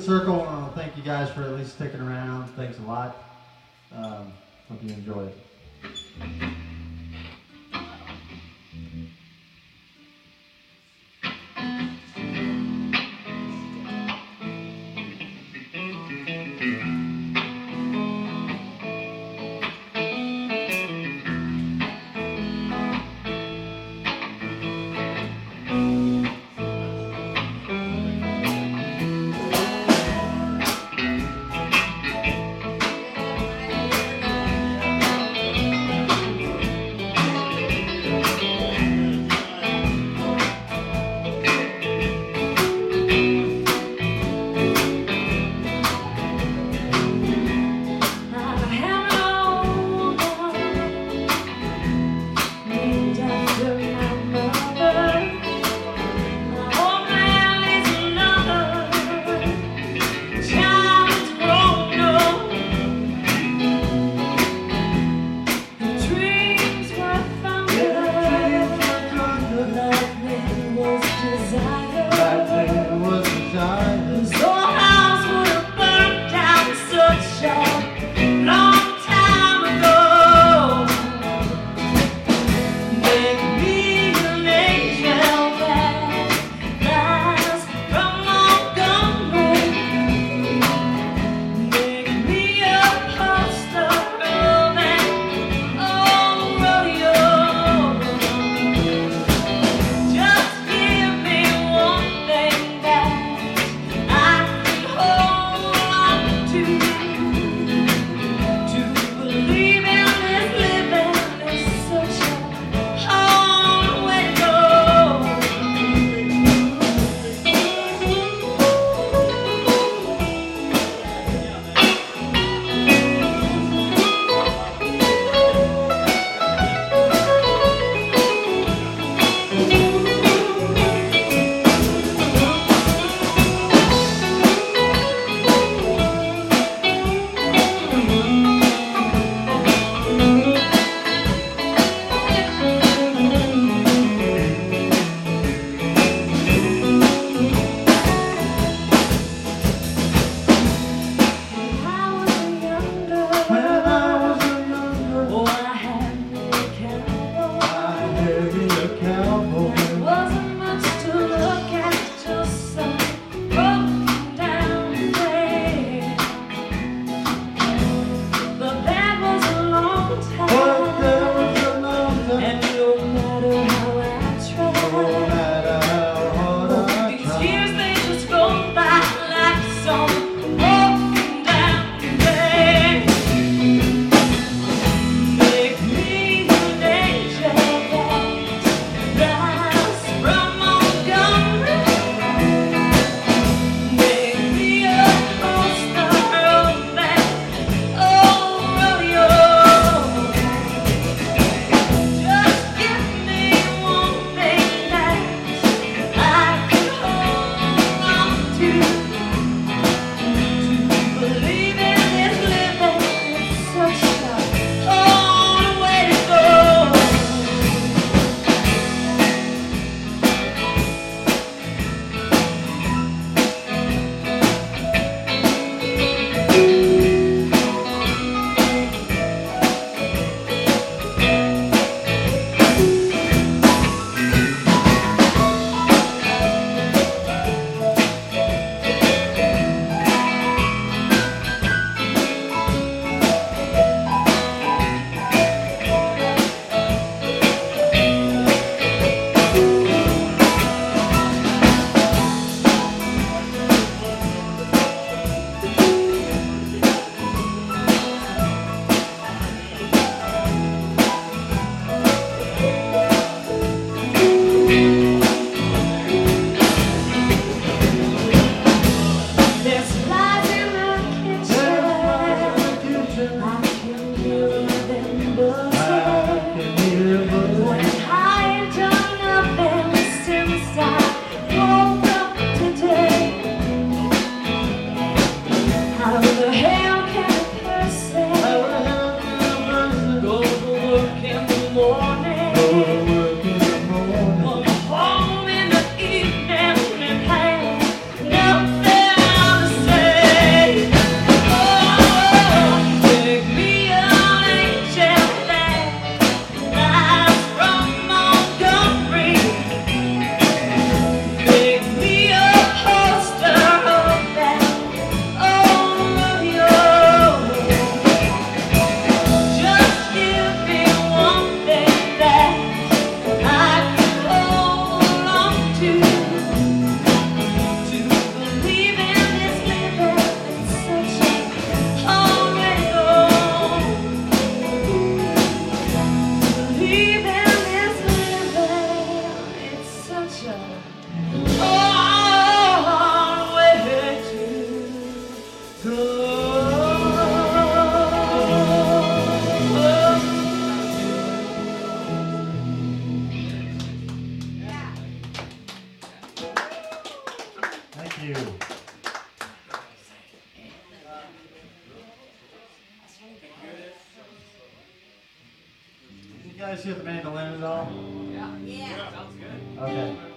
Circle. I want to thank you guys for at least sticking around. Thanks a lot. Um, hope you enjoy it. Guys hear the mandolin at all? Yeah. Yeah. Sounds good. Okay.